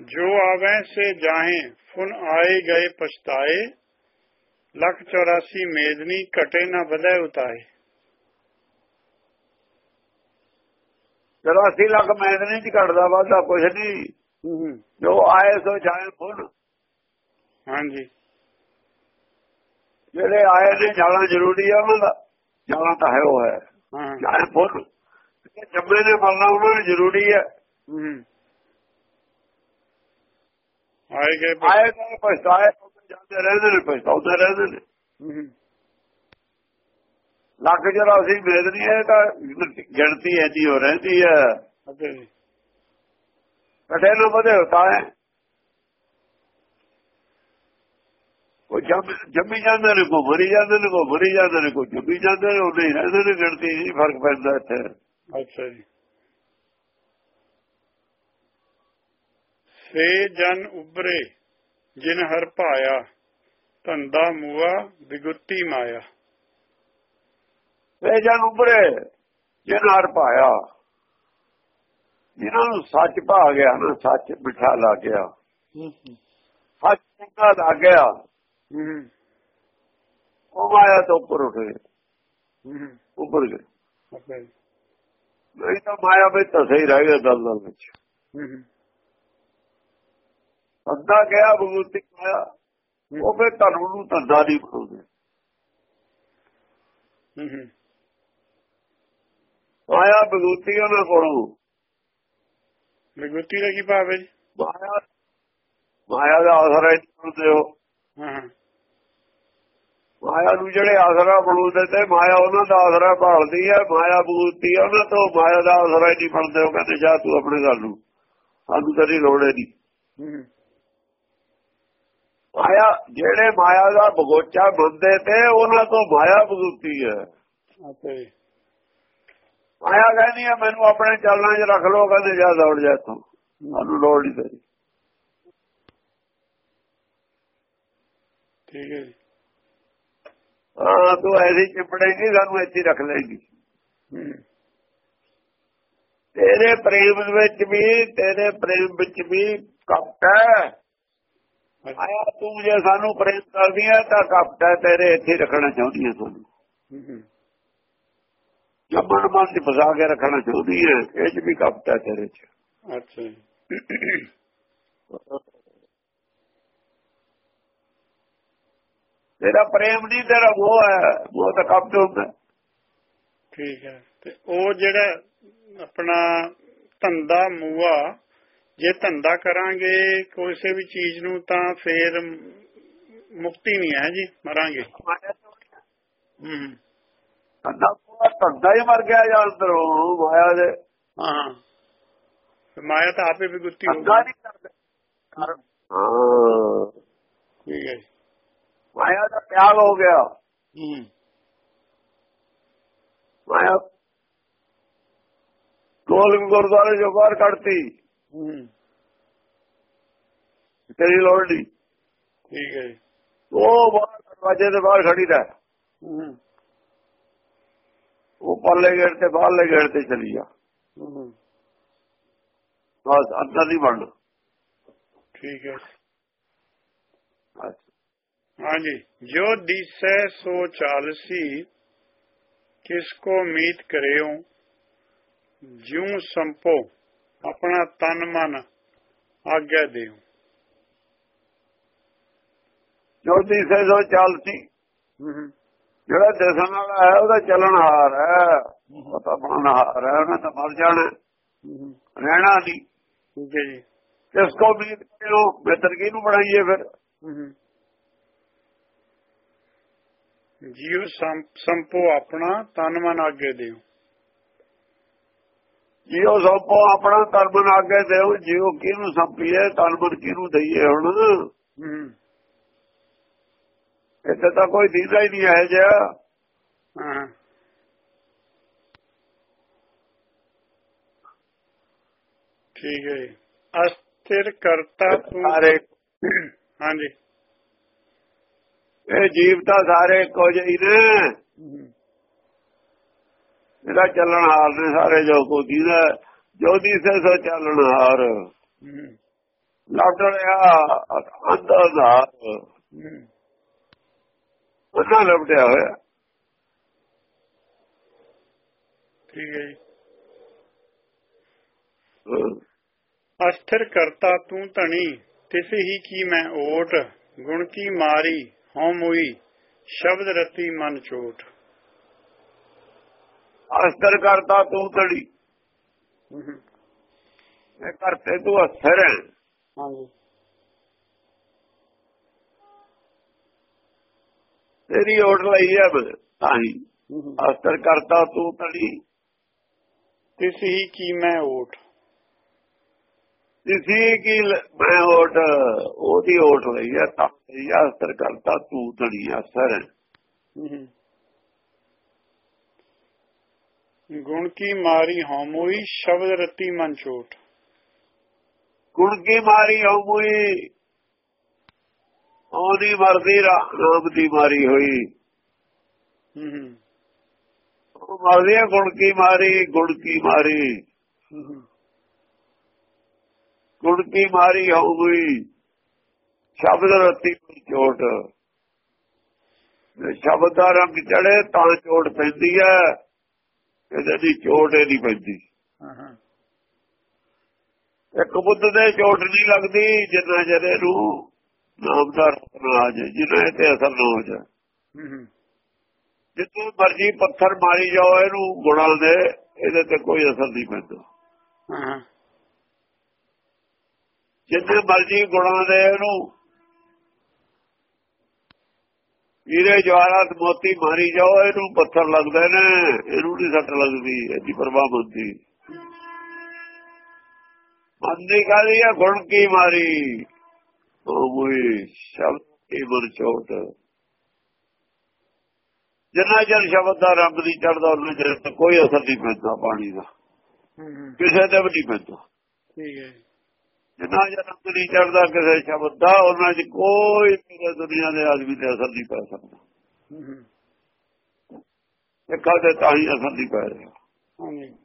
ਜੋ ਆਵੈ ਸੇ ਜਾਹੇ ਫੁਨ ਆਏ ਗਏ ਪਛਤਾਏ ਲੱਖ 84 ਮੇਦਨੀ ਘਟੇ ਨਾ ਵਧੈ ਉਤਾਏ। 84 ਲੱਖ ਮੈਦਨੀ ਚ ਘਟਦਾ ਵਾਧਾ ਕੁਛ ਨਹੀਂ ਜੋ ਆਏ ਸੋ ਜਾਏ ਫੁੱਲ ਹਾਂਜੀ। ਜਿਹੜੇ ਆਏ ਨੇ ਜਾਣਾ ਜ਼ਰੂਰੀ ਆ ਉਹਨਾਂ ਦਾ। ਜਾਣਾ ਤਾਂ ਹੈ ਉਹ ਹੈ। ਹਾਂ। ਜਾਏ ਫੁੱਲ ਜੰਮੇ ਨੇ ਮਰਨਾ ਉਹਨਾਂ ਨੂੰ ਜ਼ਰੂਰੀ ਹੂੰ। ਆਏ ਗਏ ਆਏ ਤਾਂ ਪਛਤਾਏ ਜਾਂਦੇ ਰਹਿੰਦੇ ਨੇ ਪਛਤਾਉਂਦੇ ਰਹਿੰਦੇ ਨੇ। ਲੱਖ ਜਿਹੜਾ ਅਸੀਂ ਵੇਦਨੀ ਹੈ ਤਾਂ ਗਿਣਤੀ ਐਦੀ ਹੋ ਰਹਿੰਦੀ ਹੈ। ਕਟੇ ਨੂੰ ਵਧੇ ਹੁੰਦਾ ਹੈ। ਉਹ ਜੰਮ ਜੰਮੀ ਜਾਂਦੇ ਨੇ ਕੋ ਮਰੀ ਜਾਂਦੇ ਨੇ ਕੋ ਮਰੀ ਜਾਂਦੇ ਨੇ ਕੋ ਜੰਮੀ ਜਾਂਦੇ ਨੇ ਉਹ ਨਹੀਂ ਰਹਿੰਦੇ ਨੇ ਗਿਣਤੀ ਨਹੀਂ ਫ਼ਰਕ ਪੈਂਦਾ ਇੱਥੇ। ਅੱਛਾ ਜੀ। ਸੇ ਜਨ ਉਬਰੇ ਜਿਨ ਹਰ ਭਾਇਆ ਧੰਦਾ ਮੂਆ ਵਿਗੁੱਤੀ ਮਾਇਆ। ਇਹ ਜਨ ਉਬਰੇ ਜਿਨ ਹਰ ਪਾਇਆ ਜਿਨ੍ਹਾਂ ਨੂੰ ਸੱਚ ਭਾ ਗਿਆ ਨਾ ਸੱਚ ਮਿੱਠਾ ਲੱਗ ਗਿਆ ਸੱਚ ਚੰਗਾ ਲੱਗ ਗਿਆ ਹੂੰ। ਉਹ ਮਾਇਆ ਤੋਂ ਉੱਪਰ ਉੱਠ ਗਏ। ਹੂੰ ਉੱਪਰ ਗਏ। ਨਹੀਂ ਤਾਂ ਮਾਇਆ ਵਿੱਚ ਤਾਂ ਸਹੀ ਰਹਿ ਗਿਆ ਦਲਦਲ ਵਿੱਚ। ਅੱਧਾ ਗਿਆ ਬਗੂਤੀ ਮਾਇਆ ਉਹ ਫਿਰ ਧਰਮ ਨੂੰ ਧੰਦਾ ਨਹੀਂ ਬਣਾਉਂਦੇ। ਹੂੰ ਮਾਇਆ ਬਗੂਤੀ ਉਹਨਾਂ ਕੋਲੋਂ। ਵਿਗੁੱਤੀ ਦਾ ਕੀ ਭਾਵ ਹੈ ਮਾਇਆ ਮਾਇਆ ਦਾ ਆਸਰਾ ਬਣਦੇ ਹੋ। ਮਾਇਆ ਨੂੰ ਜਿਹੜੇ ਆਸਰਾ ਬਣਾਉਂਦੇ ਤੇ ਮਾਇਆ ਉਹਨਾਂ ਦਾ ਆਸਰਾ ਭਾਲਦੀ ਹੈ ਮਾਇਆ ਬਗੂਤੀ ਉਹਨਾਂ ਤੋਂ ਮਾਇਆ ਦਾ ਆਸਰਾ ਹੀ ਨਹੀਂ ਬਣਦੇ। ਉਹ ਕਹਿੰਦੇ ਜਾ ਤੂੰ ਆਪਣੇ ਘਰ ਨੂੰ। ਸਾਨੂੰ ਤੇਰੀ ਲੋੜ ਨਹੀਂ। ਮਾਇਆ ਜਿਹੜੇ ਮਾਇਆ ਦਾ ਬਗੋਚਾ ਬੰਦੇ ਤੇ ਉਹਨਾਂ ਤੋਂ ਮਾਇਆ ਬਗੂਤੀ ਹੈ। ਮਾਇਆ ਕਹਿੰਦੀ ਹੈ ਮੈਨੂੰ ਆਪਣੇ ਚੱਲਣਾ 'ਚ ਰੱਖ ਲੋ ਕਹਿੰਦੇ ਜਾ ਦੌੜ ਜਾ ਤੂੰ ਸਾਨੂੰ ਲੋੜ ਨਹੀਂ ਤੇਰੀ। ਠੀਕ ਹੈ ਹਾਂ ਤੂੰ ਐਸੀ ਚਿਪੜੇਗੀ ਸਾਨੂੰ ਇੱਥੇ ਰੱਖ ਲਏਗੀ। ਹੂੰ। ਤੇਰੇ ਪ੍ਰੇਮ ਵਿੱਚ ਵੀ ਤੇਰੇ ਪ੍ਰੇਮ ਵਿੱਚ ਵੀ ਕਪਟ ਹੈ। ਆਇਆ ਤੂੰ ਜੇ ਸਾਨੂੰ ਪ੍ਰੇਮ ਕਰਦੀ ਹੈ ਤਾਂ ਕਪਟ ਤੇਰੇ ਇੱਥੇ ਰੱਖਣਾ ਚਾਹੁੰਦੀ ਹੈ ਹੂੰ ਹੂੰ। ਜੰਮਣ ਮਨ ਚ ਫਸਾ ਕੇ ਰੱਖਣਾ ਚਾਹੁੰਦੀ ਹੈ ਇਹ ਚ ਵੀ ਕਪਟ ਤੇਰੇ ਚ। ਅੱਛਾ ਤੇਰਾ ਪ੍ਰੇਮ ਨਹੀਂ ਤੇਰਾ ਉਹ ਹੈ ਉਹ ਤਾਂ ਕਪਟ ਹੁੰਦਾ। ਠੀਕ ਹੈ। ਤੇ ਉਹ ਜਿਹੜਾ ਆਪਣਾ ਧੰਦਾ ਮੂਆ ਜੇ ਧੰਦਾ ਕਰਾਂਗੇ ਕਿਸੇ ਵੀ ਚੀਜ਼ ਨੂੰ ਤਾਂ ਫੇਰ ਮੁਕਤੀ ਨਹੀਂ ਹੈ ਜੀ ਮਰਾਂਗੇ। ਹੂੰ। ਧੰਦਾ ਪੂਰਾ ਧੰਦਾ ਹੀ ਮਰ ਗਿਆ ਜਾਂ ਅੰਦਰੋਂ ਮਾਇਆ ਦੇ। ਹਾਂ। ਮਾਇਆ ਤਾਂ ਆਪੇ ਵੀ ਗੁੱਤੀ ਹੋ। ਹਾਂ। ਠੀਕ ਹੈ ਮਾਇਆ ਦਾ ਤਿਆਗ ਹੋ ਗਿਆ। ਹੂੰ। ਮਾਇਆ ਗੋਲਕ ਗੁਰਦੁਆਰੇ ਜੋ ਬਾਹਰ ਕੱਢਤੀ। ਤੇਰੀ ਲੋੜ ਨਹੀਂ। ਠੀਕ ਹੈ ਉਹ ਬਾਹਰ ਦਰਵਾਜ਼ੇ ਦੇ ਬਾਹਰ ਖੜੀ ਰਹਿ। ਉਹ ਪਰਲੇ ਗੇਟ ਤੇ ਬਾਹਰਲੇ ਗੇਟ ਤੇ ਚਲੀ ਜਾ। ਬਸ ਅੰਦਰ ਨਹੀਂ ਵੜਨਾ ਠੀਕ ਹੈ। ਹਾਂਜੀ। ਜੋ ਦਿਸੈ ਸੋ ਚਾਲਸੀ ਕਿਸ ਕੋ ਮੀਤ ਕਰਿਓ ਜਿਉ ਸੰਪੋ। ਆਪਣਾ ਤਨ ਮਨ ਆਗਿਆ ਦਿਓ ਜੋਤੀ ਸੇ ਸੋ ਚੱਲਤੀ। ਜਿਹੜਾ ਦਿਸਣ ਵਾਲਾ ਹੈ ਉਹਦਾ ਚੱਲਣ ਹਾਰ ਹੈ। ਉਹ ਤਾਂ ਬਣਨ ਹਾਰ ਹੈ ਉਹਨੇ ਤਾਂ ਮਰ ਜਾਣਾ। ਰਹਿਣਾ ਨਹੀਂ। ਠੀਕ ਹੈ ਜੀ। ਕਿਸ ਕੋ ਉਮੀਦ ਕਰਿਓ ਬਿਹਤਰ ਕਿਹਨੂੰ ਬਣਾਈਏ ਫਿਰ? ਜਿਉ ਸੰਪੋ ਆਪਣਾ ਤਨ ਮਨ ਆਗੇ ਦਿਓ ਜੀਓ ਸੋਪੋ ਆਪਣਾ ਤਨਮਨ ਆਗੇ ਦੇਉ ਜੀਓ ਕਿਹਨੂੰ ਸੰਪੀਏ ਤਨਮਨ ਕਿਹਨੂੰ ਦਈਏ ਹੁਣ? ਇੱਥੇ ਤਾਂ ਕੋਈ ਦੀਦਾ ਹੀ ਨਹੀਂ ਹੈ। ਜਿਆ ਠੀਕ ਹੈ ਅਸਥਿਰ ਕਰਤਾ ਤੂੰ। ਸਾਰੇ। ਹਾਂਜੀ। ਇਹ ਜੀਵ ਤਾਂ ਸਾਰੇ ਜਿਹੇ ਹੀ ਨੇ। ਇਹਦਾ ਚੱਲਣ ਹਾਰ ਨੇ ਸਾਰੇ ਜੋ ਕੋ ਦੀਦਾ ਜੋ ਦੀ ਸੇ ਸੋ ਚੱਲਣ ਹਾਰ। ਲੱਗ ਰਿਹਾ ਅੰਦਰ ਦਾ ਹੂੰ। ਉਹਨਾਂ ਲਪਟਿਆ ਹੋਇਆ। ਠੀਕ ਹੈ ਜੀ। ਅਸਥਿਰ ਕਰਤਾ ਤੂੰ ਧਣੀ ਤਿਸ ਹੀ ਕੀ ਮੈਂ ਓਟ। ਗੁਣ ਕੀ ਮਾਰੀ ਹਉ ਮੋਈ ਸ਼ਬਦ ਰਤੀ ਮਨ ਚੋਟ ਅਸਰ ਕਰਤਾ ਤੂੰ ਤੜੀ। ਇਹ ਕਰਤੇ ਤੂੰ ਅਸਰ ਹੈ ਹਾਂਜੀ। ਤੇਰੀ ਓਟ ਲਈ ਹੈ ਤਾਂ ਹੀ। ਅਸਰ ਕਰਤਾ ਤੂੰ ਤੜੀ। ਤਿਸ ਹੀ ਕੀ ਮੈਂ ਓਟ। ਜਿਸੀ ਕੀ ਮੈਂ ਓਟ ਉਹਦੀ ਓਟ ਲਈ ਹੈ ਤਾਂ ਅਸਰ ਕਰਤਾ ਤੂੰ ਤੜੀ ਅਸਰ ਹੈ ਗੁਣ ਕੀ ਮਾਰੀ ਹਉ ਮੋਈ ਸ਼ਬਦ ਰਤੀ ਮਨ ਚੋਟ ਗੁਣ ਕੀ ਮਾਰੀ ਹੋਈ ਉਹਦੀ ਮਰਦੀ ਰਾਮ ਦੀ ਮਾਰੀ ਹੋਈ। ਹੂੰ ਹੂੰ। ਉਹ ਮਰਦੀ ਗੁਣ ਕੀ ਮਾਰੀ ਗੁਣ ਕੀ ਮਾਰੀ। ਗੁਣ ਕੀ ਮਾਰੀ ਹੋਊਗੀ ਸ਼ਬਦ ਰਤੀ ਚੋਟ ਜੇ ਸ਼ਬਦ ਦਾ ਰੰਗ ਚੜੇ ਤਾਂ ਚੋਟ ਪੈਂਦੀ ਹੈ। ਇਹਦੇ ਦੀ ਚੋਟ ਹੀ ਨਹੀਂ ਪੈਂਦੀ ਇੱਕ ਬੁੱਧ ਦੇ ਚੋਟ ਨਹੀਂ ਲੱਗਦੀ ਜਿੰਨਾ ਜਰੇ ਨੂੰ ਨਾਮ ਦਾ ਜਾਏ ਜਿੰਨਾ ਇਹ ਤੇ ਅਸਰ ਨਾ ਹੋ। ਹੂੰ ਜਿੱਥੇ ਮਰਜ਼ੀ ਪੱਥਰ ਮਾਰੀ ਜਾਓ ਇਹਨੂੰ ਗੁਣਾਂ ਦੇ ਇਹਦੇ ਤੇ ਕੋਈ ਅਸਰ ਨਹੀਂ ਪੈਂਦਾ। ਹਾਂ ਹਾਂ ਜਿੱਥੇ ਮਰਜ਼ੀ ਗੁਣਾਂ ਦੇ ਇਹਨੂੰ ਹੀਰੇ ਜਵਾਹਰਾਤ ਮੋਤੀ ਮਾਰੀ ਜਾਓ ਇਹਨੂੰ ਪੱਥਰ ਲੱਗਦੇ ਨੇ ਇਹਨੂੰ ਨਹੀਂ ਸੱਟ ਲੱਗਦੀ ਇਹਦੀ ਪਰਵਾਹ ਹੁੰਦੀ ਮੰਦੀ ਕਾਲੀ ਆ? ਗੁਣ ਕੀ ਮਾਰੀ? ਉਹ ਮੋਈ ਸ਼ਬਦ ਕੀ ਮਰ ਚੋਟ। ਜਿੰਨਾ ਚਿਰ ਸ਼ਬਦ ਦਾ ਰੰਗ ਨਹੀਂ ਚੜਦਾ ਉਹਨਾਂ ਚਿਰ ਕੋਈ ਅਸਰ ਨਹੀਂ ਪੈਂਦਾ ਪਾਣੀ ਦਾ। ਕਿਸੇ ਤੇ ਵੀ ਨਹੀਂ ਪੈਂਦਾ। ਠੀਕ ਹੈ। ਜਿੰਨਾ ਜਨਮ ਨਹੀਂ ਚੜਦਾ ਕਿਸੇ ਸ਼ਬਦ ਦਾ ਉਹਨਾਂ 'ਚ ਕੋਈ ਪੂਰੇ ਦੁਨੀਆ ਦੇ ਆਦਮੀ ਤੇ ਅਸਰ ਨਹੀਂ ਪੈ ਸਕਦਾ। ਹੂੰ ਹੂੰ। ਇੱਕ ਆਦੇ ਤਾਂ ਹੀ ਅਸਰ ਨਹੀਂ ਪੈ ਰਿਹਾ। ਹਾਂਜੀ।